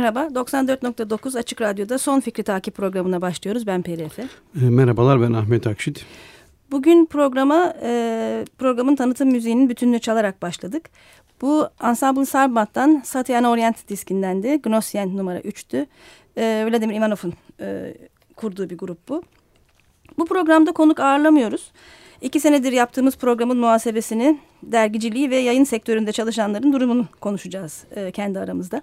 Merhaba, 94.9 Açık Radyo'da Son Fikri Takip programına başlıyoruz. Ben Peri Efe. E, merhabalar, ben Ahmet Akşit. Bugün programa e, programın tanıtım müziğinin bütününü çalarak başladık. Bu Ensemble Sarbat'tan Satyana Orient diskindendi. Gnosyen numara 3'tü. E, Vladimir Ivanov'un e, kurduğu bir grup bu. Bu programda konuk ağırlamıyoruz. İki senedir yaptığımız programın muhasebesini, dergiciliği ve yayın sektöründe çalışanların durumunu konuşacağız e, kendi aramızda.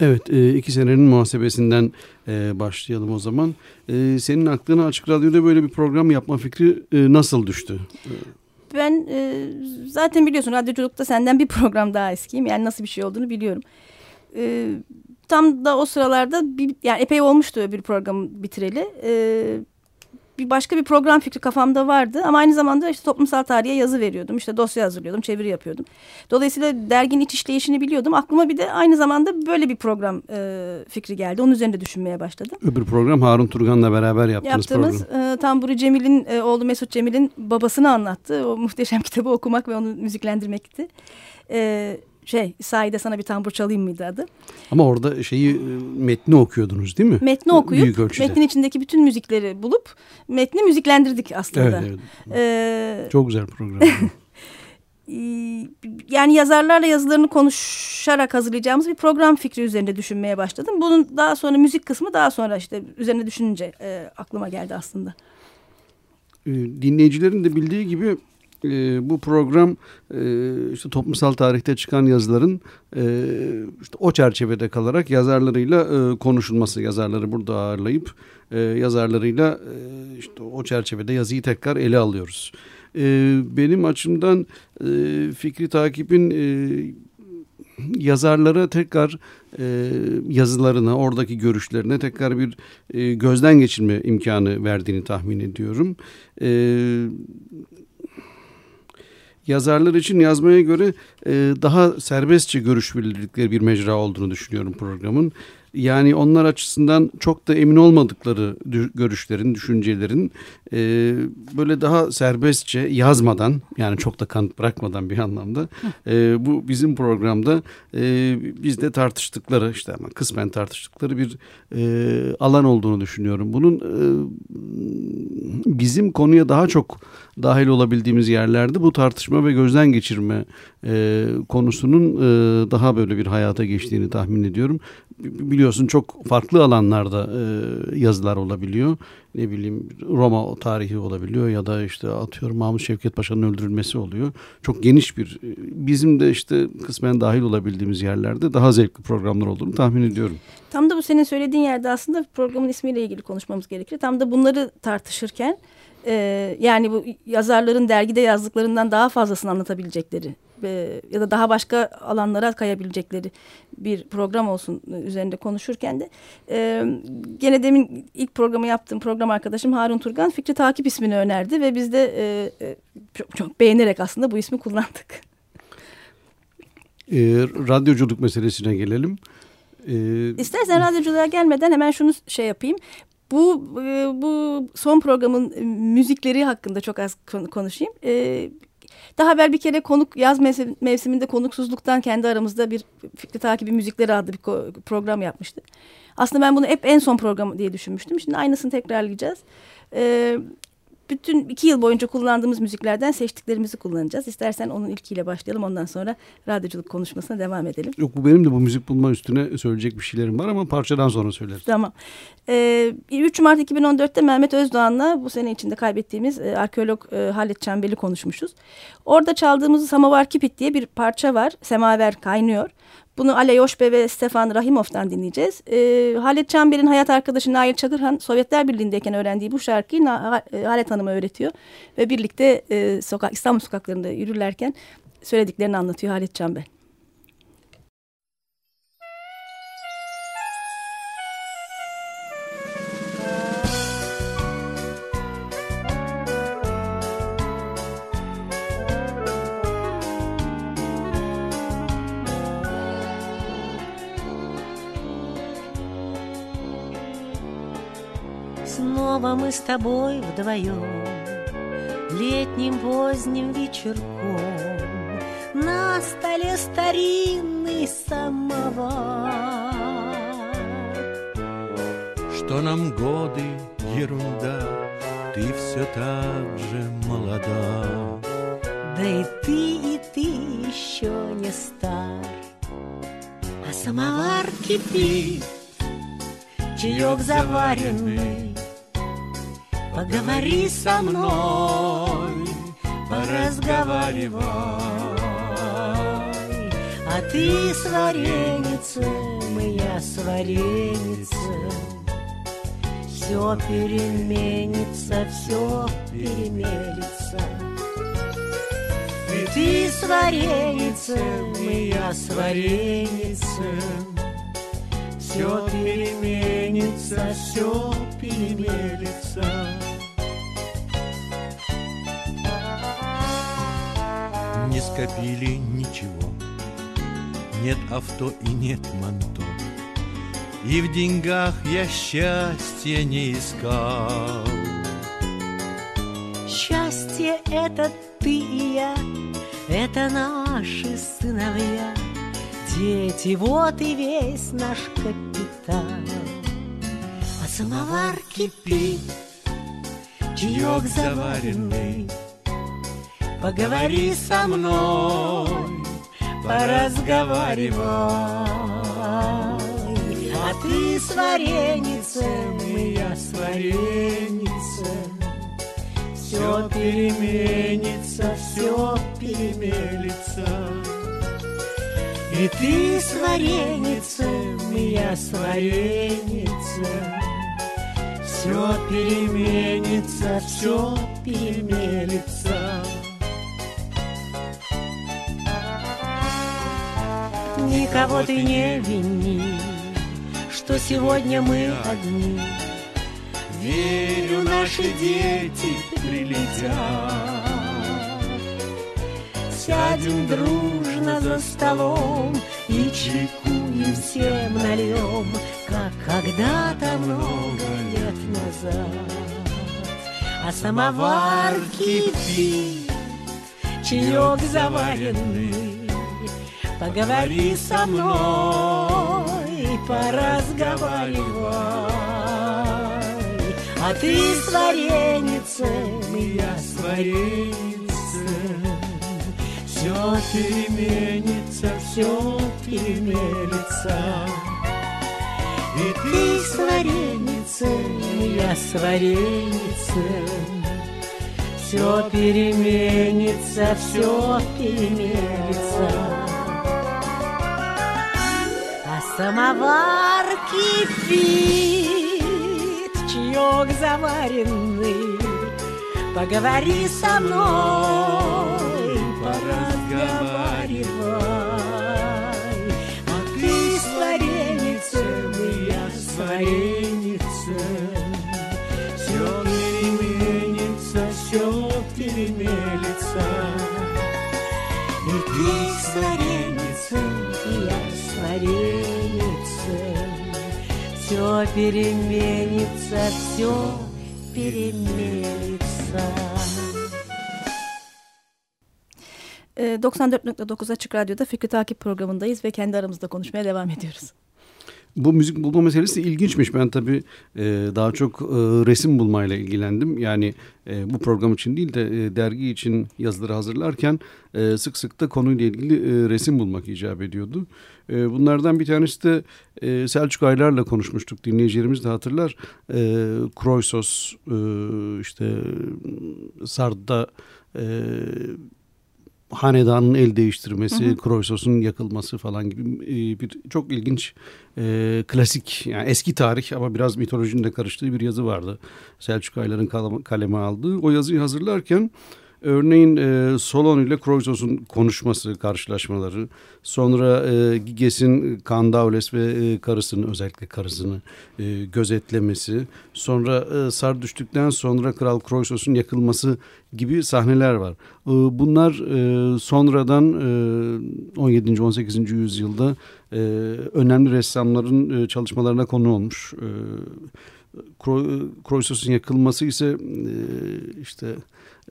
Evet, e, iki senenin muhasebesinden e, başlayalım o zaman. E, senin aklına Açık Radyo'da böyle bir program yapma fikri nasıl düştü? Ben zaten biliyorsun radyoculukta senden bir program daha eskiyim. Yani nasıl bir şey olduğunu biliyorum. Tam da o sıralarda bir, yani epey olmuştu bir programı bitireli bir başka bir program fikri kafamda vardı ama aynı zamanda işte toplumsal tarihe yazı veriyordum. İşte dosya hazırlıyordum, çeviri yapıyordum. Dolayısıyla derginin iç işleyişini biliyordum. Aklıma bir de aynı zamanda böyle bir program e, fikri geldi. Onun üzerinde düşünmeye başladım. Öbür program Harun Turgan'la beraber yaptığınız Yaptığımız, program. E, Tamburi Cemil'in e, oğlu Mesut Cemil'in babasını anlattı. O muhteşem kitabı okumak ve onu müziklendirmekti. E, şey Saide sana bir tambur çalayım mıydı adı. Ama orada şeyi e, metni okuyordunuz değil mi? Metni okuyup Büyük metnin içindeki bütün müzikleri bulup metni müziklendirdik aslında. Evet, evet. Ee, Çok güzel program. yani yazarlarla yazılarını konuşarak hazırlayacağımız bir program fikri üzerinde düşünmeye başladım. Bunun daha sonra müzik kısmı daha sonra işte üzerine düşününce e, aklıma geldi aslında. Ee, dinleyicilerin de bildiği gibi e, bu program e, işte toplumsal tarihte çıkan yazıların e, işte o çerçevede kalarak yazarlarıyla e, konuşulması, yazarları burada ağırlayıp e, yazarlarıyla e, işte o çerçevede yazıyı tekrar ele alıyoruz. E, benim açımdan e, fikri takibin e, yazarlara tekrar e, yazılarına, oradaki görüşlerine tekrar bir e, gözden geçirme imkanı verdiğini tahmin ediyorum. E, yazarlar için yazmaya göre e, daha serbestçe görüş bildikleri bir mecra olduğunu düşünüyorum programın. Yani onlar açısından çok da emin olmadıkları görüşlerin, düşüncelerin e, böyle daha serbestçe yazmadan yani çok da kanıt bırakmadan bir anlamda e, bu bizim programda e, bizde tartıştıkları işte ama kısmen tartıştıkları bir e, alan olduğunu düşünüyorum. Bunun e, bizim konuya daha çok dahil olabildiğimiz yerlerde bu tartışma ve gözden geçirme e, konusunun e, daha böyle bir hayata geçtiğini tahmin ediyorum. Biliyorsun çok farklı alanlarda e, yazılar olabiliyor. Ne bileyim Roma tarihi olabiliyor ya da işte atıyorum Mahmut Şevket Paşa'nın öldürülmesi oluyor. Çok geniş bir bizim de işte kısmen dahil olabildiğimiz yerlerde daha zevkli programlar olduğunu tahmin ediyorum. Tam da bu senin söylediğin yerde aslında programın ismiyle ilgili konuşmamız gerekir. Tam da bunları tartışırken e, yani bu yazarların dergide yazdıklarından daha fazlasını anlatabilecekleri e, ya da daha başka alanlara kayabilecekleri bir program olsun üzerinde konuşurken de e, gene demin ilk programı yaptığım program arkadaşım Harun Turgan Fikri Takip ismini önerdi ve biz de e, e, çok, çok beğenerek aslında bu ismi kullandık. E, radyoculuk meselesine gelelim. Ee, İstersen radyoculuğa gelmeden hemen şunu şey yapayım. Bu e, bu son programın e, müzikleri hakkında çok az konuşayım. Daha evvel bir kere konuk yaz mevsiminde konuksuzluktan kendi aramızda bir fikri takibi müzikleri adlı bir program yapmıştık. Aslında ben bunu hep en son program diye düşünmüştüm. Şimdi aynısını tekrarlayacağız. Ee, bütün iki yıl boyunca kullandığımız müziklerden seçtiklerimizi kullanacağız. İstersen onun ilkiyle başlayalım ondan sonra radyoculuk konuşmasına devam edelim. Yok bu benim de bu müzik bulma üstüne söyleyecek bir şeylerim var ama parçadan sonra söyleriz. Tamam. Ee, 3 Mart 2014'te Mehmet Özdoğan'la bu sene içinde kaybettiğimiz e, arkeolog e, Halit Çembeli konuşmuşuz. Orada çaldığımız Samavar Kipit diye bir parça var. Semaver kaynıyor. Bunu Ale Yoşbe ve Stefan Rahimov'dan dinleyeceğiz. E, Halit Çamber'in hayat arkadaşı Nail Çakırhan Sovyetler Birliği'ndeyken öğrendiği bu şarkıyı Na e, Halit Hanım'a öğretiyor. Ve birlikte e, sokak, İstanbul sokaklarında yürürlerken söylediklerini anlatıyor Halit Çamber. Снова мы с тобой вдвоем Летним поздним вечерком На столе старинный самовар что нам годы ерунда, ты все так же молода. Да и ты, и ты еще не стар, а самовар кипит, чаек заваренный. Поговори со мной, поразговаривай, а ты с вареницем, и с вареницем. Все переменится, все перемелится. И ты с вареницем, и с вареницем. Все переменится, все перемелится. Не скопили ничего, нет авто и нет манто. И в деньгах я счастья не искал. Счастье — это ты и я, это наши сыновья, Дети, вот и весь наш капитал. А самовар кипит, чаек заваренный, Поговори со мной, поразговаривай. А ты с вареницем, и я с вареницем. Все переменится, все перемелится. И ты с вареницем, я с вареницем. Все переменится, все перемелится. Никого ты не вини, что сегодня мы одни. Верю, наши дети прилетят. Сядем дружно за столом и чайкуем всем нальем, как когда-то много лет назад. А самовар кипит, чаек заваренный, Поговори со мной, поразговаривай. А ты с вареницем, и я с вареницем. Все переменится, все перемелится. И ты с вареницем, и я с вареницем. Все переменится, все переменится. Самовар кипит, чаек заваренный. Поговори со мной, поразговаривай. А ты с вареницем, и я с вареницем. Все переменится, все перемелится. И ты с вареницем, и я с вареницем все переменится, все переменится. 94.9 Açık Radyo'da Fikri Takip programındayız ve kendi aramızda konuşmaya devam ediyoruz. Bu müzik bulma meselesi ilginçmiş. Ben tabii e, daha çok e, resim bulmayla ilgilendim. Yani e, bu program için değil de e, dergi için yazıları hazırlarken sık sık da konuyla ilgili resim bulmak icap ediyordu. Bunlardan bir tanesi de Selçuk Aylar'la konuşmuştuk. Dinleyicilerimiz de hatırlar. E, Kroysos işte Sard'da hanedanın el değiştirmesi, hı hı. Kroysos'un yakılması falan gibi e, bir çok ilginç e, klasik yani eski tarih ama biraz mitolojinin de karıştığı bir yazı vardı. Selçuk Aylar'ın kaleme aldığı. O yazıyı hazırlarken Örneğin e, Solon ile Kroisos'un konuşması, karşılaşmaları, sonra e, Giges'in Kandaules ve e, karısını özellikle karısını e, gözetlemesi, sonra e, Sar düştükten sonra Kral Kroisos'un yakılması gibi sahneler var. E, bunlar e, sonradan e, 17. 18. yüzyılda e, önemli ressamların e, çalışmalarına konu olmuş. E, Kroisos'un yakılması ise e, işte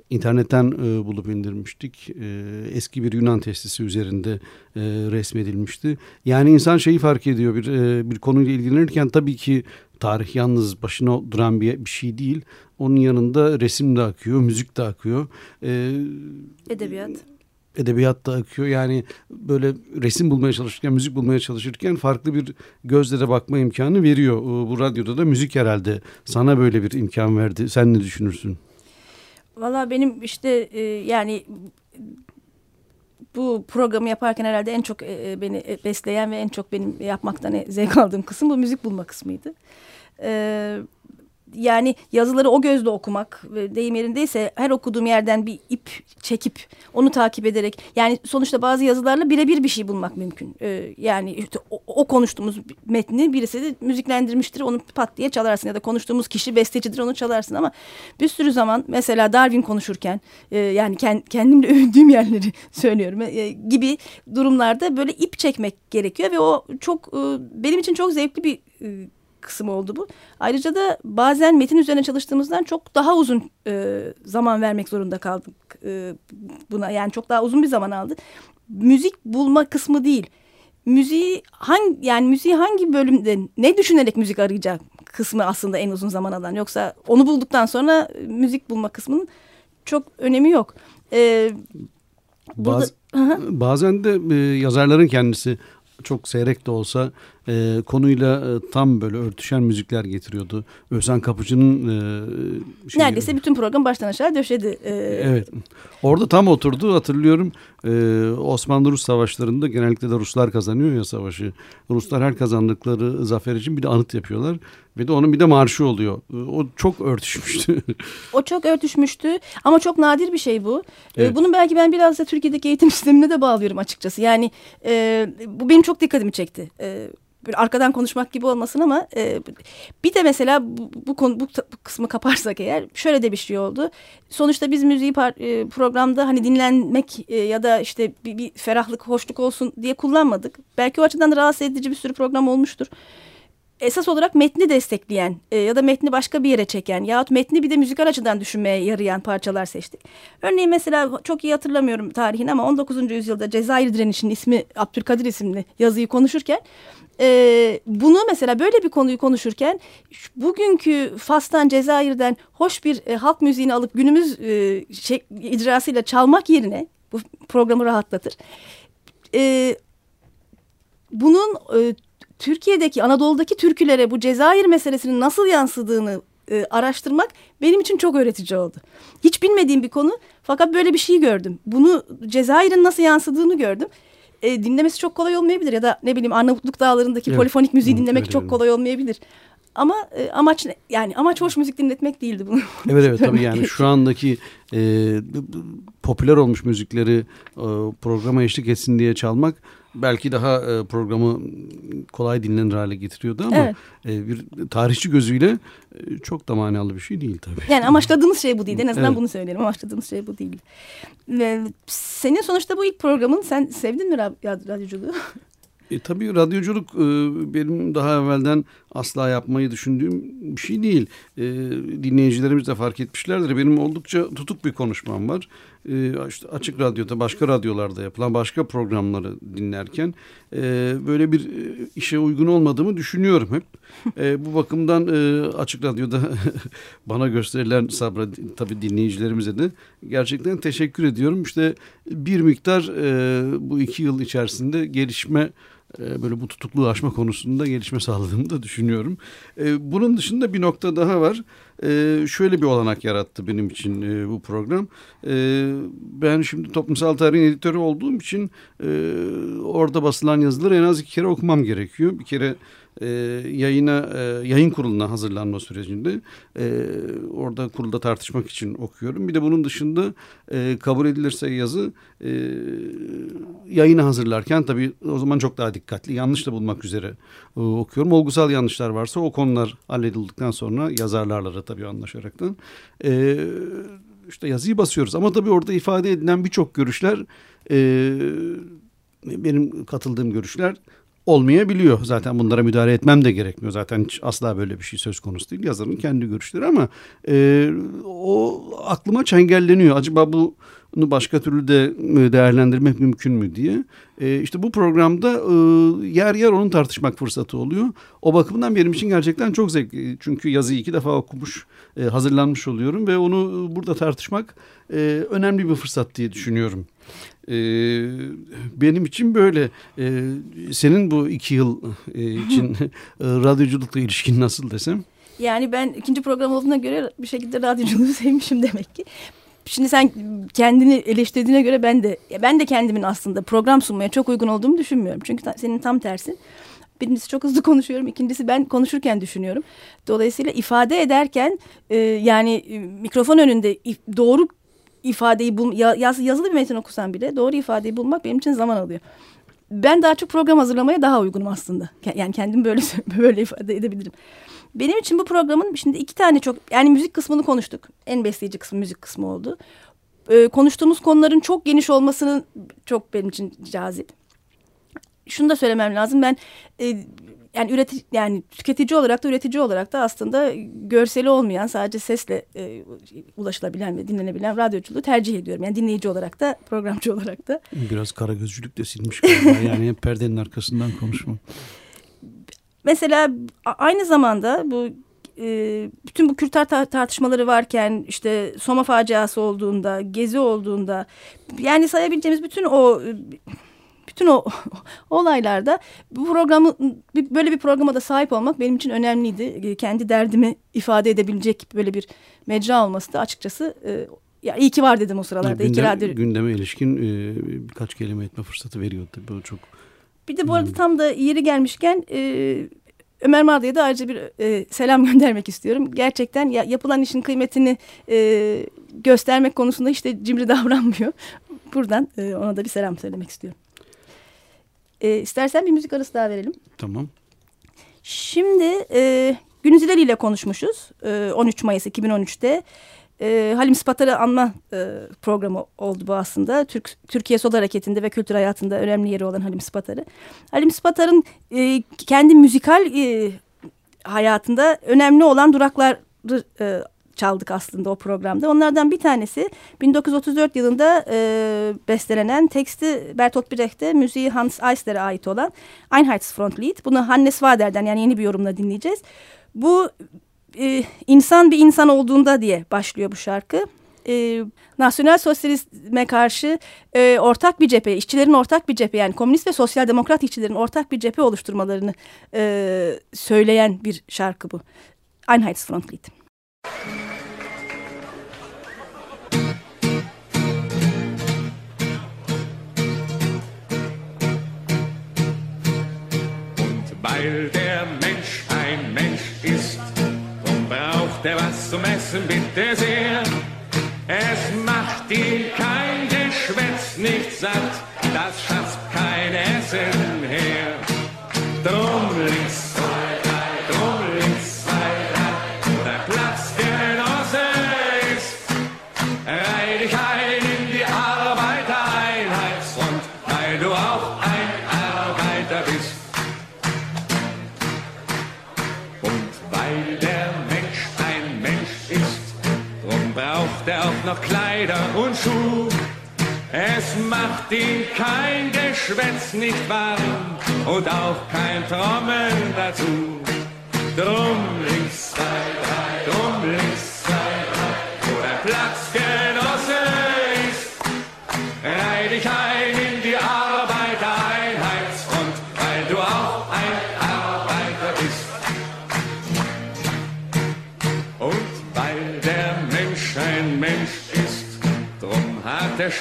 internetten e, bulup indirmiştik. E, eski bir Yunan testisi üzerinde e, resmedilmişti. Yani insan şeyi fark ediyor bir e, bir konuyla ilgilenirken tabii ki tarih yalnız başına duran bir, bir şey değil. Onun yanında resim de akıyor, müzik de akıyor. E, Edebiyat. Edebiyat da akıyor. Yani böyle resim bulmaya çalışırken, müzik bulmaya çalışırken farklı bir gözle de bakma imkanı veriyor. E, bu radyoda da müzik herhalde sana böyle bir imkan verdi. Sen ne düşünürsün? Valla benim işte e, yani bu programı yaparken herhalde en çok e, e beni besleyen ve en çok benim yapmaktan zevk aldığım kısım bu müzik bulma kısmıydı. Evet yani yazıları o gözle okumak deyim yerindeyse her okuduğum yerden bir ip çekip onu takip ederek yani sonuçta bazı yazılarla birebir bir şey bulmak mümkün. Ee, yani işte o, o konuştuğumuz metni birisi de müziklendirmiştir onu pat diye çalarsın ya da konuştuğumuz kişi bestecidir onu çalarsın ama bir sürü zaman mesela Darwin konuşurken e, yani kend, kendimle övündüğüm yerleri söylüyorum e, gibi durumlarda böyle ip çekmek gerekiyor ve o çok e, benim için çok zevkli bir e, kısım oldu bu. Ayrıca da bazen metin üzerine çalıştığımızdan çok daha uzun e, zaman vermek zorunda kaldık e, buna. Yani çok daha uzun bir zaman aldı. Müzik bulma kısmı değil. Müziği hangi yani müziği hangi bölümde ne düşünerek müzik arayacak kısmı aslında en uzun zaman alan. Yoksa onu bulduktan sonra müzik bulma kısmının çok önemi yok. Ee, burada, Baz, bazen de e, yazarların kendisi çok seyrek de olsa e, konuyla e, tam böyle örtüşen müzikler getiriyordu. Özhan Kapıcı'nın e, şeyi, neredeyse bütün program baştan aşağı döşedi. E, evet. Orada tam oturdu hatırlıyorum. E, Osmanlı-Rus savaşlarında genellikle de Ruslar kazanıyor ya savaşı. Ruslar her kazandıkları zafer için bir de anıt yapıyorlar. Ve de onun bir de marşı oluyor. E, o çok örtüşmüştü. o çok örtüşmüştü ama çok nadir bir şey bu. Evet. Bunu belki ben biraz da Türkiye'deki eğitim sistemine de bağlıyorum açıkçası. Yani e, bu benim çok dikkatimi çekti. E, böyle arkadan konuşmak gibi olmasın ama e, bir de mesela bu, bu konu bu, bu kısmı kaparsak eğer şöyle de bir şey oldu. Sonuçta biz müziği par, e, programda hani dinlenmek e, ya da işte bir, bir ferahlık, hoşluk olsun diye kullanmadık. Belki o açıdan da rahatsız edici bir sürü program olmuştur. Esas olarak metni destekleyen e, ya da metni başka bir yere çeken yahut metni bir de müzikal açıdan düşünmeye yarayan parçalar seçtik. Örneğin mesela çok iyi hatırlamıyorum tarihini ama 19. yüzyılda Cezayir direnişinin ismi Abdülkadir isimli yazıyı konuşurken e, bunu mesela böyle bir konuyu konuşurken bugünkü Fas'tan Cezayir'den hoş bir e, halk müziğini alıp günümüz e, şey, icrasıyla çalmak yerine bu programı rahatlatır. E, bunun e, Türkiye'deki Anadolu'daki türkülere bu Cezayir meselesinin nasıl yansıdığını e, araştırmak benim için çok öğretici oldu. Hiç bilmediğim bir konu fakat böyle bir şey gördüm. Bunu Cezayir'in nasıl yansıdığını gördüm e, dinlemesi çok kolay olmayabilir ya da ne bileyim Arnavutluk dağlarındaki evet. polifonik müziği dinlemek evet, çok kolay olmayabilir. Ama e, amaç yani amaç hoş müzik dinletmek değildi bunu. Evet evet tabii yani şu andaki e, popüler olmuş müzikleri e, programa eşlik etsin diye çalmak belki daha e, programı kolay dinlenir hale getiriyordu ama evet. e, bir tarihçi gözüyle e, çok da manalı bir şey değil tabii. Yani amaçladığımız şey bu değil. En azından evet. bunu söyleyelim. Amaçladığımız şey bu değil. Ve senin sonuçta bu ilk programın. Sen sevdin mi radyoculuğu? E, tabii radyoculuk e, benim daha evvelden asla yapmayı düşündüğüm bir şey değil. E, dinleyicilerimiz de fark etmişlerdir. Benim oldukça tutuk bir konuşmam var. E, işte açık radyoda, başka radyolarda yapılan başka programları dinlerken e, böyle bir e, işe uygun olmadığımı düşünüyorum hep. E, bu bakımdan e, açık radyoda bana gösterilen sabra tabii dinleyicilerimize de gerçekten teşekkür ediyorum. İşte bir miktar e, bu iki yıl içerisinde gelişme e, böyle bu tutukluğu aşma konusunda gelişme sağladığımı da düşünüyorum. E, bunun dışında bir nokta daha var. E, şöyle bir olanak yarattı benim için bu program. Ben şimdi toplumsal tarihin editörü olduğum için orada basılan yazıları en az iki kere okumam gerekiyor. Bir kere e, yayına e, yayın kuruluna hazırlanma sürecinde e, orada kurulda tartışmak için okuyorum. Bir de bunun dışında e, kabul edilirse yazı e, yayını hazırlarken tabii o zaman çok daha dikkatli yanlış da bulmak üzere e, okuyorum. Olgusal yanlışlar varsa o konular halledildikten sonra yazarlarla da tabii anlaşaraktan e, işte yazıyı basıyoruz. Ama tabii orada ifade edilen birçok görüşler e, benim katıldığım görüşler olmayabiliyor. Zaten bunlara müdahale etmem de gerekmiyor. Zaten asla böyle bir şey söz konusu değil. Yazarın kendi görüşleri ama e, o aklıma çengelleniyor. Acaba bu başka türlü de e, değerlendirmek mümkün mü diye. E, işte bu programda e, yer yer onun tartışmak fırsatı oluyor. O bakımdan benim için gerçekten çok zevkli. Çünkü yazıyı iki defa okumuş, e, hazırlanmış oluyorum ve onu burada tartışmak e, önemli bir fırsat diye düşünüyorum. E, benim için böyle. E, senin bu iki yıl e, için e, radyoculukla ilişkin nasıl desem? Yani ben ikinci program olduğuna göre bir şekilde radyoculuğu sevmişim demek ki. Şimdi sen kendini eleştirdiğine göre ben de ben de kendimin aslında program sunmaya çok uygun olduğumu düşünmüyorum. Çünkü senin tam tersin. Birincisi çok hızlı konuşuyorum. İkincisi ben konuşurken düşünüyorum. Dolayısıyla ifade ederken e, yani e, mikrofon önünde doğru ifadeyi bul yaz, yazılı bir metin okusan bile doğru ifadeyi bulmak benim için zaman alıyor. Ben daha çok program hazırlamaya daha uygunum aslında. Yani kendimi böyle böyle ifade edebilirim. Benim için bu programın şimdi iki tane çok yani müzik kısmını konuştuk. En besleyici kısmı müzik kısmı oldu. Ee, konuştuğumuz konuların çok geniş olmasının çok benim için cazip. Şunu da söylemem lazım. Ben e, yani üretici yani tüketici olarak da üretici olarak da aslında görseli olmayan sadece sesle e, ulaşılabilen ve dinlenebilen radyoculuğu tercih ediyorum. Yani dinleyici olarak da programcı olarak da. Biraz kara gözcülük de silmiş galiba. yani hep perdenin arkasından konuşma. Mesela aynı zamanda bu e, bütün bu Kürtler tartışmaları varken işte Soma faciası olduğunda, Gezi olduğunda yani sayabileceğimiz bütün o bütün o olaylarda bu programı böyle bir programa da sahip olmak benim için önemliydi. E, kendi derdimi ifade edebilecek böyle bir mecra olması da açıkçası e, ya iyi ki var dedim o sıralarda. Gündem, radyo... Gündeme ilişkin e, birkaç kelime etme fırsatı veriyordu tabii o çok. Bir de bu arada tam da yeri gelmişken e, Ömer Madı'ya da ayrıca bir e, selam göndermek istiyorum. Gerçekten ya, yapılan işin kıymetini e, göstermek konusunda hiç de cimri davranmıyor. Buradan e, ona da bir selam söylemek istiyorum. E, istersen bir müzik arası daha verelim. Tamam. Şimdi e, Günüz ile konuşmuşuz. E, 13 Mayıs 2013'te. E, Halim Spatar'ı anma e, programı oldu bu aslında. Türk Türkiye Sol Hareketi'nde ve kültür hayatında önemli yeri olan Halim Spatar'ı. Halim Spatar'ın e, kendi müzikal e, hayatında önemli olan durakları e, çaldık aslında o programda. Onlardan bir tanesi 1934 yılında e, bestelenen teksti Bertolt Brecht'te müziği Hans Eisler'e ait olan Einheitsfrontlied. Bunu Hannes Wader'den yani yeni bir yorumla dinleyeceğiz. Bu e, insan bir insan olduğunda diye başlıyor bu şarkı. E, nasyonel sosyalizme karşı e, ortak bir cephe, işçilerin ortak bir cephe yani komünist ve sosyal demokrat işçilerin ortak bir cephe oluşturmalarını e, söyleyen bir şarkı bu. Einheitsfrontlied. Weil der Mensch ein Mensch ist. Und braucht er was zum Essen, bitte sehr. Es macht ihn kein Geschwätz nicht satt, das schafft kein Essen her. Drum links noch Kleider und Schuh. Es macht ihn kein Geschwätz nicht warm und auch kein Trommeln dazu. Drum links, zwei, drei,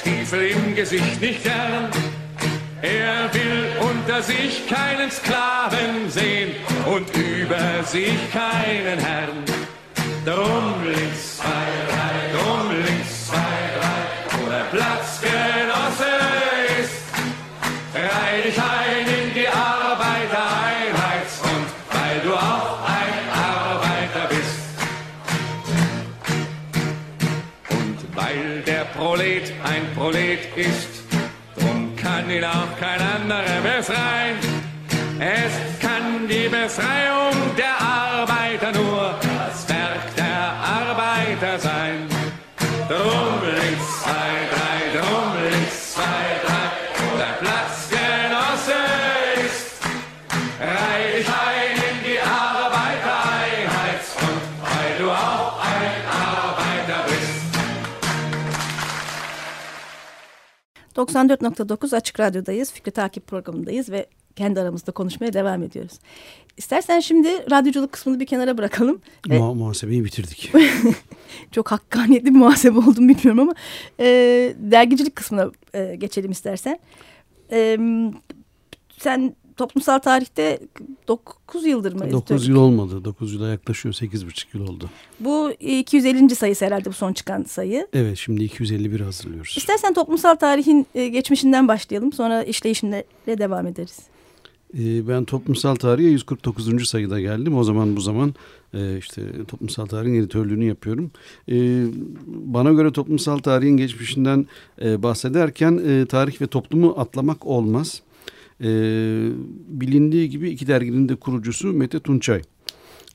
Stiefel im Gesicht nicht gern. Er will unter sich keinen Sklaven sehen und über sich keinen Herrn. Drum links, zwei, drei, drum links, zwei, drei, wo der Prolet ist, drum kann ihn auch kein anderer befreien. Es kann die Befreiung 94.9 Açık Radyo'dayız. Fikri Takip programındayız ve kendi aramızda konuşmaya devam ediyoruz. İstersen şimdi radyoculuk kısmını bir kenara bırakalım. Ve... Mu muhasebeyi bitirdik. Çok hakkaniyetli bir muhasebe oldum bilmiyorum ama e, dergicilik kısmına e, geçelim istersen. E, sen toplumsal tarihte 9 yıldır mı? 9 yıl olmadı. 9 yıla yaklaşıyor. 8,5 yıl oldu. Bu 250. sayısı herhalde bu son çıkan sayı. Evet şimdi 251 hazırlıyoruz. İstersen toplumsal tarihin e, geçmişinden başlayalım. Sonra işleyişine devam ederiz. E, ben toplumsal tarihe 149. sayıda geldim. O zaman bu zaman e, işte toplumsal tarihin editörlüğünü yapıyorum. Bana göre toplumsal tarihin geçmişinden bahsederken tarih ve toplumu atlamak olmaz. E, bilindiği gibi iki derginin de kurucusu Mete Tunçay.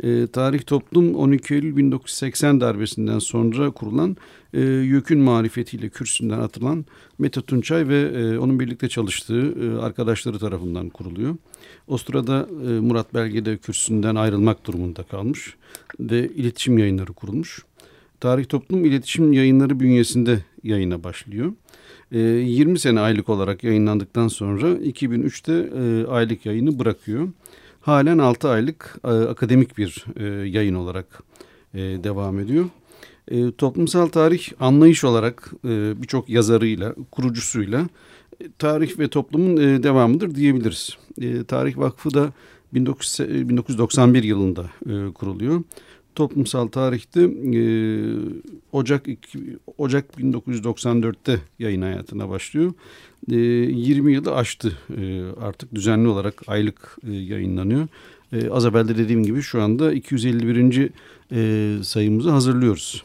E, Tarih Toplum 12 Eylül 1980 darbesinden sonra kurulan e, YÖK'ün marifetiyle kürsünden atılan Mete Tunçay ve e, onun birlikte çalıştığı e, arkadaşları tarafından kuruluyor. O sırada e, Murat Belge de kürsüsünden ayrılmak durumunda kalmış ve iletişim yayınları kurulmuş. Tarih Toplum iletişim yayınları bünyesinde yayına başlıyor. 20 ee, sene aylık olarak yayınlandıktan sonra 2003'te e, aylık yayını bırakıyor. Halen 6 aylık e, akademik bir e, yayın olarak devam ediyor. Toplumsal tarih anlayış olarak birçok yazarıyla, kurucusuyla tarih ve toplumun devamıdır diyebiliriz. Tarih Vakfı da 1991 yılında kuruluyor toplumsal tarihte e, Ocak Ocak 1994'te yayın hayatına başlıyor. E, 20 yılı aştı e, artık düzenli olarak aylık e, yayınlanıyor. E, az evvel de dediğim gibi şu anda 251. E, sayımızı hazırlıyoruz.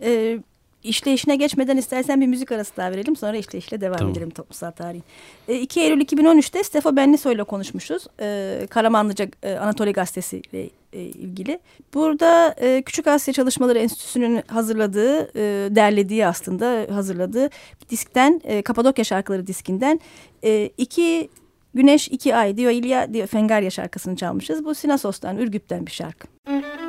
Evet işleyişine geçmeden istersen bir müzik arası daha verelim. Sonra işleyişle devam tamam. edelim toplumsal tarih. E, 2 Eylül 2013'te Stefo Benliso ile konuşmuşuz. E, Karamanlıca e, Anatoli Gazetesi ile e, ilgili. Burada e, Küçük Asya Çalışmaları Enstitüsü'nün hazırladığı, e, derlediği aslında hazırladığı diskten, e, Kapadokya şarkıları diskinden e, iki Güneş iki Ay diyor İlya diyor Fengarya şarkısını çalmışız. Bu Sinasos'tan, Ürgüp'ten bir şarkı. Müzik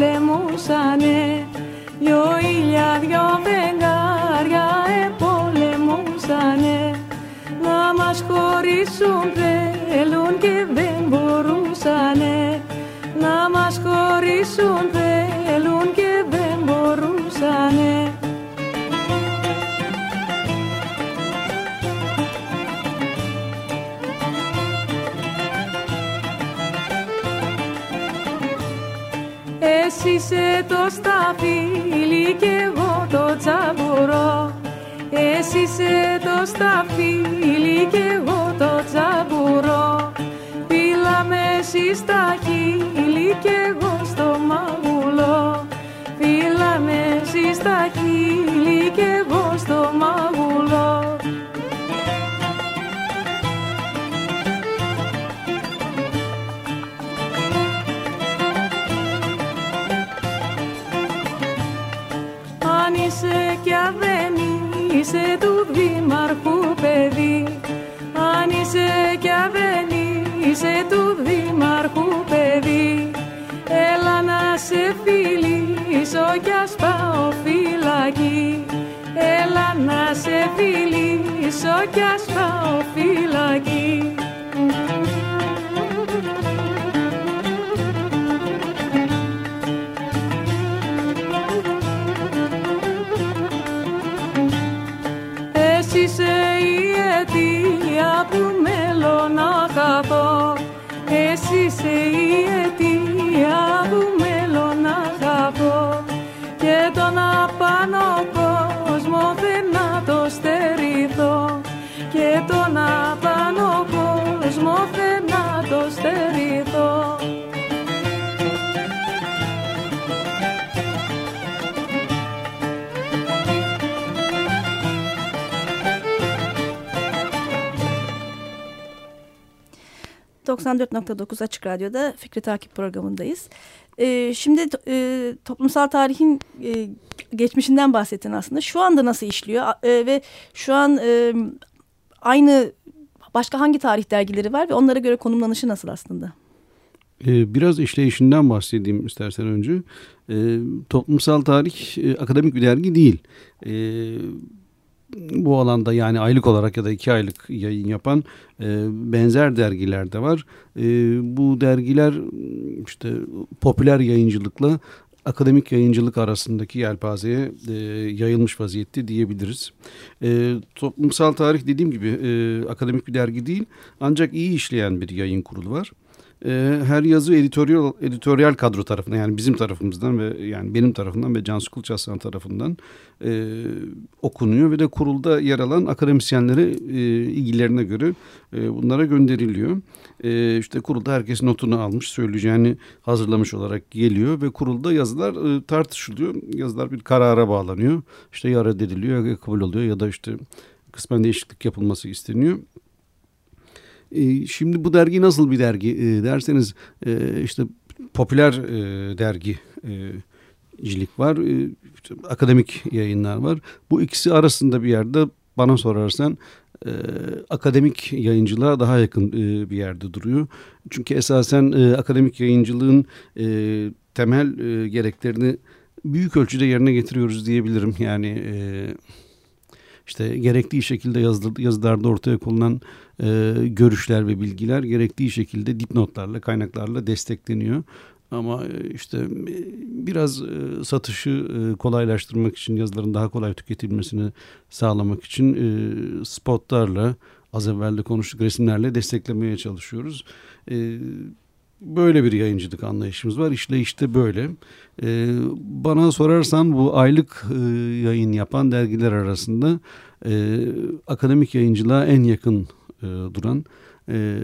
επολεμούσανε Δυο ήλια, δυο φεγγάρια επολεμούσανε Να μας χωρίσουν θέλουν και δεν μπορούσανε. Να μας χωρίσουν θέλουν το τσαμπουρό Εσύ είσαι το σταφύλι και εγώ το τσαμπουρό Πήλαμε εσύ στα χείλη και εγώ στο μαγουλό Πήλαμε εσύ στα χείλη πάω φυλακή. Έλα να σε φιλήσω κι ας πάω φυλακή. Εσύ είσαι η αιτία που μέλλω να Εσύ είσαι η αιτία απάνω κόσμο δεν να το στερηθώ και τον απάνω κόσμο δεν να το στερηθώ 94.9 Açık Radyo'da Fikri Takip programındayız. E, şimdi e, toplumsal tarihin e, geçmişinden bahsettin aslında. Şu anda nasıl işliyor e, ve şu an e, aynı başka hangi tarih dergileri var ve onlara göre konumlanışı nasıl aslında? Ee, biraz işleyişinden bahsedeyim istersen önce. Ee, toplumsal tarih e, akademik bir dergi değil. Ee, bu alanda yani aylık olarak ya da iki aylık yayın yapan e, benzer dergiler de var. Bu dergiler işte popüler yayıncılıkla akademik yayıncılık arasındaki yelpazeye e, yayılmış vaziyette diyebiliriz. E, toplumsal tarih dediğim gibi e, akademik bir dergi değil ancak iyi işleyen bir yayın kurulu var e, her yazı editoryal editoryal kadro tarafından yani bizim tarafımızdan ve yani benim tarafından ve Cansu Kulçaslan tarafından e, okunuyor ve de kurulda yer alan akademisyenlere e, ilgilerine göre e, bunlara gönderiliyor. E, işte kurulda herkes notunu almış söyleyeceğini hazırlamış olarak geliyor ve kurulda yazılar e, tartışılıyor. Yazılar bir karara bağlanıyor. İşte ya reddediliyor ya kabul oluyor ya da işte kısmen değişiklik yapılması isteniyor. E, şimdi bu dergi nasıl bir dergi e, derseniz e, işte popüler e, dergi e, var, e, akademik yayınlar var. Bu ikisi arasında bir yerde bana sorarsan e, akademik yayıncılığa daha yakın bir yerde duruyor. Çünkü esasen akademik yayıncılığın temel gereklerini büyük ölçüde yerine getiriyoruz diyebilirim. Yani işte gerektiği şekilde yazılarda ortaya konulan e, görüşler ve bilgiler gerektiği şekilde dipnotlarla, kaynaklarla destekleniyor. Ama e, işte e, biraz e, satışı kolaylaştırmak için yazıların daha kolay tüketilmesini sağlamak için spotlarla az evvel de konuştuk resimlerle desteklemeye çalışıyoruz. Böyle bir yayıncılık anlayışımız var. İşte işte böyle. Bana sorarsan bu aylık yayın yapan dergiler arasında akademik yayıncılığa en yakın e, duran e,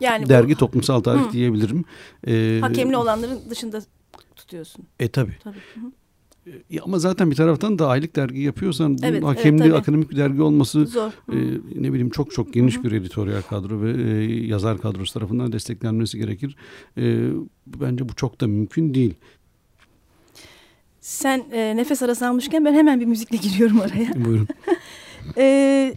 yani dergi bu, toplumsal tarih hı. diyebilirim. E, Hakemli olanların dışında tutuyorsun. E tabi. Tabii. E, ama zaten bir taraftan da aylık dergi yapıyorsan evet, hakemli evet, akademik bir dergi olması Zor. E, ne bileyim çok çok geniş Hı-hı. bir editoryal kadro ve e, yazar kadrosu tarafından desteklenmesi gerekir. E, bence bu çok da mümkün değil. Sen e, nefes arası almışken ben hemen bir müzikle giriyorum araya. Buyurun. e,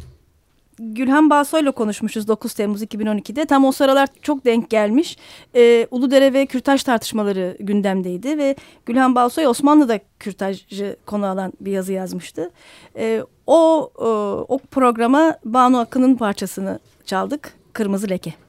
Gülhan Balsoy'la konuşmuşuz 9 Temmuz 2012'de. Tam o sıralar çok denk gelmiş. Ee, Uludere ve Kürtaj tartışmaları gündemdeydi ve Gülhan Balsoy Osmanlı'da kürtajı konu alan bir yazı yazmıştı. Ee, o, o, o programa Banu Akın'ın parçasını çaldık. Kırmızı Leke.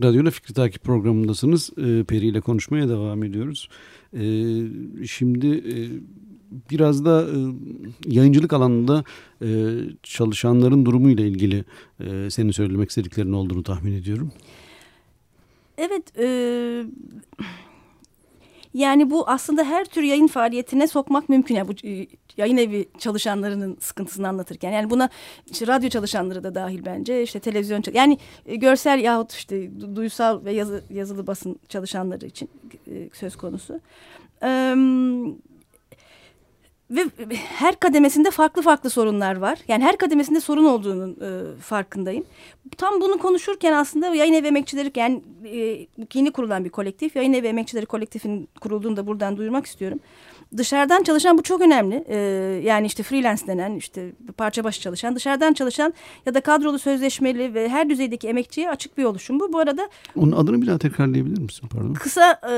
Açık Radyo'da Fikri Takip programındasınız. E, Peri ile konuşmaya devam ediyoruz. E, şimdi e, biraz da e, yayıncılık alanında e, çalışanların durumu ile ilgili e, senin söylemek istediklerin olduğunu tahmin ediyorum. Evet, e, yani bu aslında her tür yayın faaliyetine sokmak mümkün. Yani bu e, yayın evi çalışanlarının sıkıntısını anlatırken. Yani buna işte radyo çalışanları da dahil bence. işte televizyon yani e, görsel yahut işte duysal ve yazı, yazılı basın çalışanları için e, söz konusu. Ve her kademesinde farklı farklı sorunlar var. Yani her kademesinde sorun olduğunun e, farkındayım. Tam bunu konuşurken aslında yayın evi emekçileri yani e, yeni kurulan bir kolektif. Yayın evi emekçileri kolektifinin kurulduğunu da buradan duyurmak istiyorum dışarıdan çalışan bu çok önemli. Ee, yani işte freelance denen işte parça başı çalışan dışarıdan çalışan ya da kadrolu sözleşmeli ve her düzeydeki emekçiye açık bir oluşum bu. Bu arada onun adını bir daha tekrarlayabilir misin pardon? Kısa e,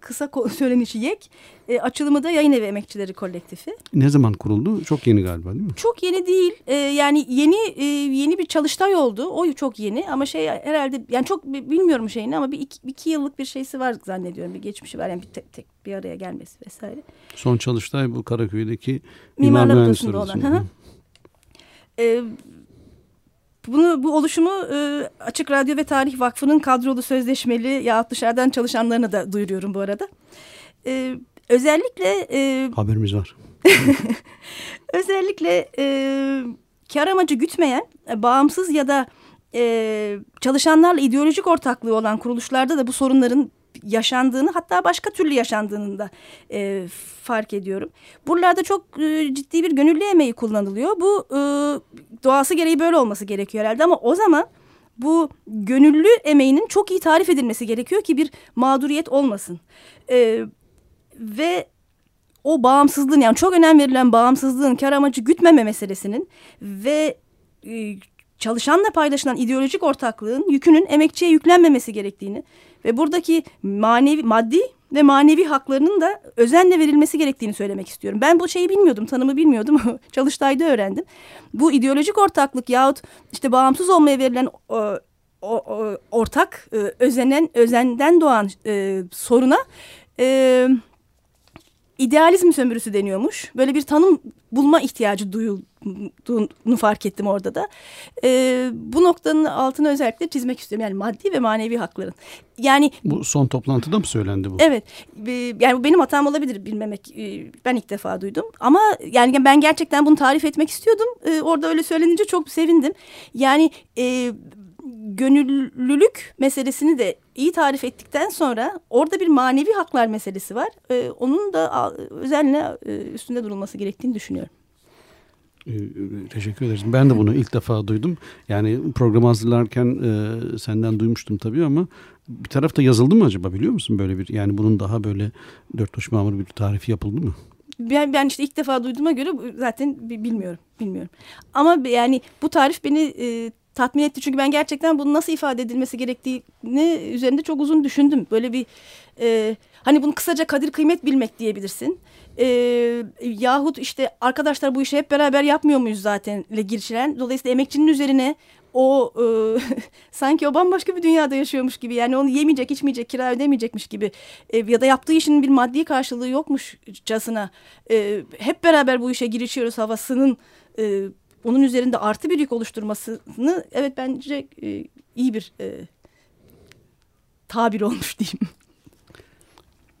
kısa söylenişi YEK. E, açılımı da Yayın Evi Emekçileri Kolektifi. Ne zaman kuruldu? Çok yeni galiba değil mi? Çok yeni değil. E, yani yeni e, yeni bir çalıştay oldu. O çok yeni ama şey herhalde yani çok bilmiyorum şeyini ama bir iki, iki yıllık bir şeysi var zannediyorum. Bir geçmişi var yani bir tek, tek bir araya gelmesi vesaire. Son çalıştay bu Karaköy'deki Mimarlar, Odası'nda olan. Ee, bunu bu oluşumu e, Açık Radyo ve Tarih Vakfı'nın kadrolu sözleşmeli ya dışarıdan çalışanlarına da duyuruyorum bu arada. E, özellikle e, haberimiz var. özellikle e, kar amacı gütmeyen, bağımsız ya da e, çalışanlarla ideolojik ortaklığı olan kuruluşlarda da bu sorunların yaşandığını hatta başka türlü yaşandığını da e, fark ediyorum. Buralarda çok e, ciddi bir gönüllü emeği kullanılıyor. Bu e, doğası gereği böyle olması gerekiyor herhalde ama o zaman bu gönüllü emeğinin çok iyi tarif edilmesi gerekiyor ki bir mağduriyet olmasın. E, ve o bağımsızlığın yani çok önem verilen bağımsızlığın kar amacı gütmeme meselesinin ve e, çalışanla paylaşılan ideolojik ortaklığın yükünün emekçiye yüklenmemesi gerektiğini ve buradaki manevi maddi ve manevi haklarının da özenle verilmesi gerektiğini söylemek istiyorum. Ben bu şeyi bilmiyordum, tanımı bilmiyordum. Çalıştay'da öğrendim. Bu ideolojik ortaklık yahut işte bağımsız olmaya verilen o, o, o, ortak e, özenen özenden doğan e, soruna e, idealizm sömürüsü deniyormuş. Böyle bir tanım bulma ihtiyacı duyulduğunu fark ettim orada da. E, bu noktanın altını özellikle çizmek istiyorum. Yani maddi ve manevi hakların. Yani bu son toplantıda mı söylendi bu? Evet. E, yani bu benim hatam olabilir bilmemek. E, ben ilk defa duydum. Ama yani ben gerçekten bunu tarif etmek istiyordum. E, orada öyle söylenince çok sevindim. Yani e, gönüllülük meselesini de iyi tarif ettikten sonra orada bir manevi haklar meselesi var. Ee, onun da özenle e, üstünde durulması gerektiğini düşünüyorum. Ee, teşekkür ederiz. Ben de bunu ilk defa duydum. Yani programı hazırlarken e, senden duymuştum tabii ama bir tarafta yazıldı mı acaba biliyor musun böyle bir yani bunun daha böyle dört baş mamur bir tarifi yapıldı mı? Ben, ben işte ilk defa duyduğuma göre zaten bilmiyorum bilmiyorum. Ama yani bu tarif beni e, tatmin etti. Çünkü ben gerçekten bunu nasıl ifade edilmesi gerektiğini üzerinde çok uzun düşündüm. Böyle bir e, hani bunu kısaca kadir kıymet bilmek diyebilirsin. E, yahut işte arkadaşlar bu işi hep beraber yapmıyor muyuz zaten ile girişilen. Dolayısıyla emekçinin üzerine o e, sanki o bambaşka bir dünyada yaşıyormuş gibi yani onu yemeyecek içmeyecek kira ödemeyecekmiş gibi e, ya da yaptığı işin bir maddi karşılığı yokmuşçasına e, hep beraber bu işe girişiyoruz havasının e, onun üzerinde artı bir yük oluşturmasını evet bence e, iyi bir e, tabir olmuş diyeyim.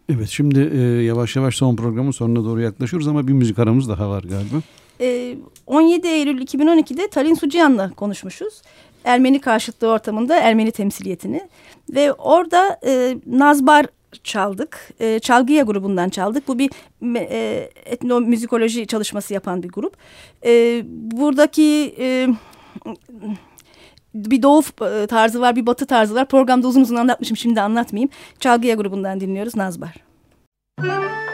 Evet şimdi e, yavaş yavaş son programın sonuna doğru yaklaşıyoruz ama bir müzik aramız daha var galiba. E, 17 Eylül 2012'de Talin Suciyan'la konuşmuşuz. Ermeni karşıtlığı ortamında Ermeni temsiliyetini ve orada e, Nazbar çaldık. E, Çalgıya grubundan çaldık. Bu bir e, etnomüzikoloji çalışması yapan bir grup. E, buradaki e, bir doğu e, tarzı var, bir batı tarzı var. Programda uzun uzun anlatmışım, şimdi anlatmayayım. Çalgıya grubundan dinliyoruz Nazbar. Müzik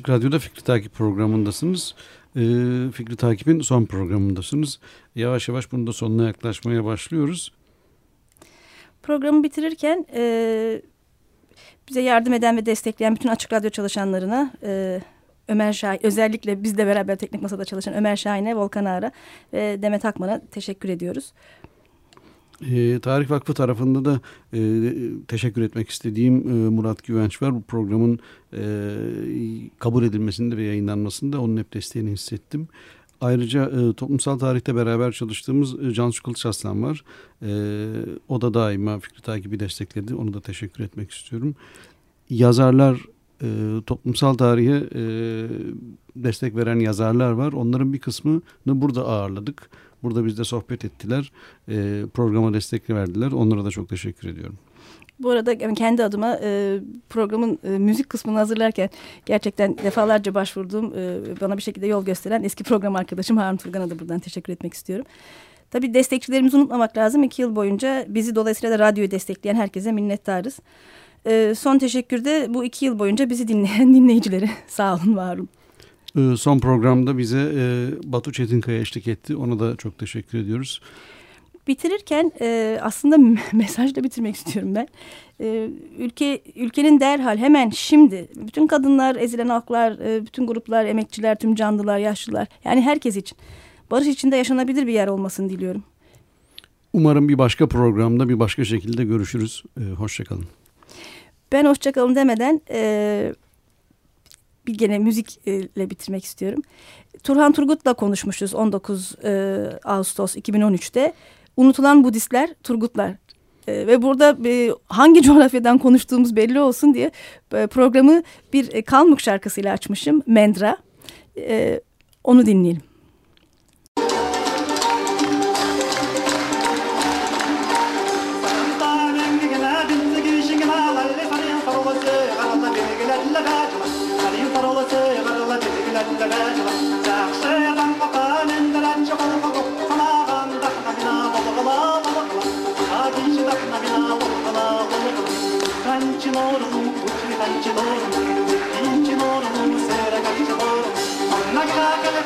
Açık Radyo'da Fikri Takip programındasınız. E, Fikri Takip'in son programındasınız. Yavaş yavaş bunun da sonuna yaklaşmaya başlıyoruz. Programı bitirirken e, bize yardım eden ve destekleyen bütün Açık Radyo çalışanlarına... E, Ömer Şahin, özellikle bizle beraber teknik masada çalışan Ömer Şahin'e, Volkan Ağar'a ve Demet Akman'a teşekkür ediyoruz. E, Tarih Vakfı tarafında da e, teşekkür etmek istediğim e, Murat Güvenç var. Bu programın e, kabul edilmesinde ve yayınlanmasında onun hep desteğini hissettim. Ayrıca e, toplumsal tarihte beraber çalıştığımız e, Cansu Kılıç Aslan var. E, o da daima fikri takibi destekledi. Onu da teşekkür etmek istiyorum. Yazarlar e, toplumsal tarihe e, destek veren yazarlar var. Onların bir kısmını burada ağırladık. Burada bizde sohbet ettiler. E, programa destek verdiler. Onlara da çok teşekkür ediyorum. Bu arada kendi adıma e, programın e, müzik kısmını hazırlarken gerçekten defalarca başvurduğum e, bana bir şekilde yol gösteren eski program arkadaşım Harun Turgan'a da buradan teşekkür etmek istiyorum. Tabii destekçilerimizi unutmamak lazım. İki yıl boyunca bizi dolayısıyla da radyoyu destekleyen herkese minnettarız. E, son teşekkürde bu iki yıl boyunca bizi dinleyen dinleyicilere sağ olun var olun. E, son programda bize e, Batu Çetinkaya eşlik etti. Ona da çok teşekkür ediyoruz. Bitirirken e, aslında mesajla bitirmek istiyorum ben. E, ülke ülkenin derhal hemen şimdi bütün kadınlar, ezilen halklar, e, bütün gruplar, emekçiler, tüm canlılar, yaşlılar yani herkes için barış içinde yaşanabilir bir yer olmasını diliyorum. Umarım bir başka programda bir başka şekilde görüşürüz. E, Hoşçakalın. Ben hoşçakalın demeden e, bir gene müzikle bitirmek istiyorum. Turhan Turgut'la konuşmuşuz 19 e, Ağustos 2013'te. Unutulan Budistler, Turgutlar. E, ve burada e, hangi coğrafyadan konuştuğumuz belli olsun diye e, programı bir e, Kalmuk şarkısıyla açmışım. Mendra. E, onu dinleyelim.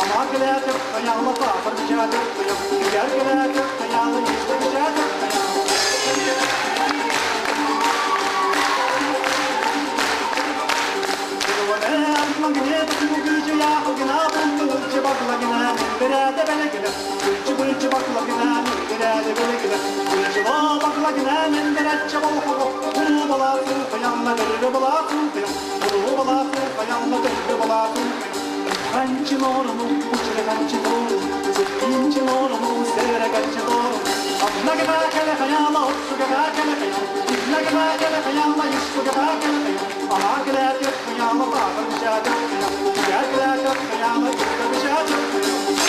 Ama kılacak, ayağıma bağıracak, yargılayacak, ayağını yüzde Like a back, like a back, like a back, like a back, like a back, like a back, like a back, like a back, like a back, like a back, like a back, like a back, like a back, like a back, like a back, like a back, like a back, like a back, like a back, like a a Alakla tut kıyamet, şey alakla tut kıyamet, alakla tut şey kıyamet, alakla tut kıyamet.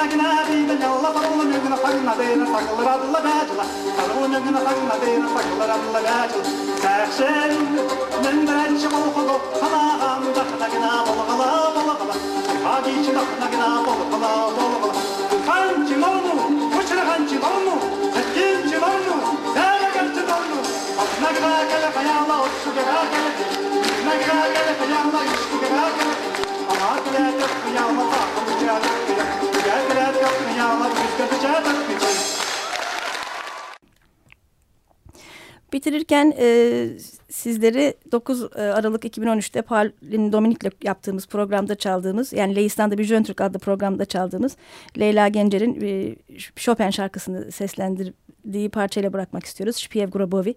لقنا بينا يلا فضل من خلنا دينا فقل رضل باجلة فضل من خلنا دينا فقل رضل باجلة ساخشن من برنش بالخضو خلاهم دخلقنا بالغلا بالغلا حاجيش دخلقنا بالغلا بالغلا خانجي مرنو وشرخانجي مرنو سكينجي مرنو دارقلت مرنو أصنقنا كلف يا الله وشكرا كلف أصنقنا كلف يا الله وشكرا كلف أنا أكلت يا الله وشكرا كلف Bitirirken e, sizleri 9 e, Aralık 2013'te Parlin Dominik'le yaptığımız programda çaldığımız yani Leistan'da bir Jön Türk adlı programda çaldığımız Leyla Gencer'in e, Chopin şarkısını seslendirdiği parçayla bırakmak istiyoruz. Şpiyev Grobovi.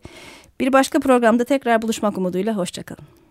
Bir başka programda tekrar buluşmak umuduyla hoşçakalın.